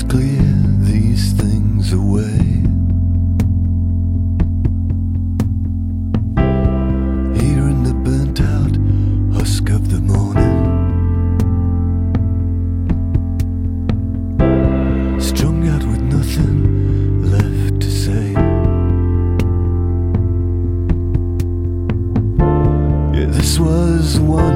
clear these things away. Here in the burnt out husk of the morning, strung out with nothing left to say. Yeah, this was one.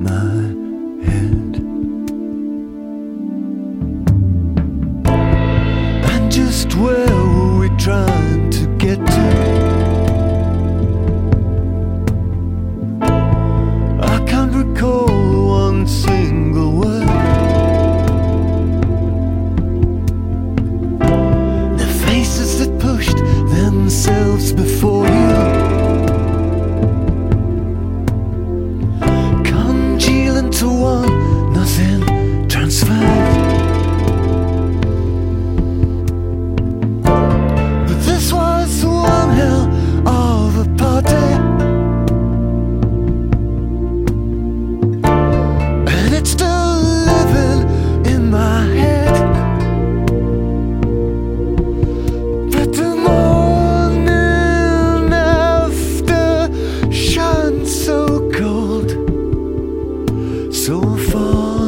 My 如风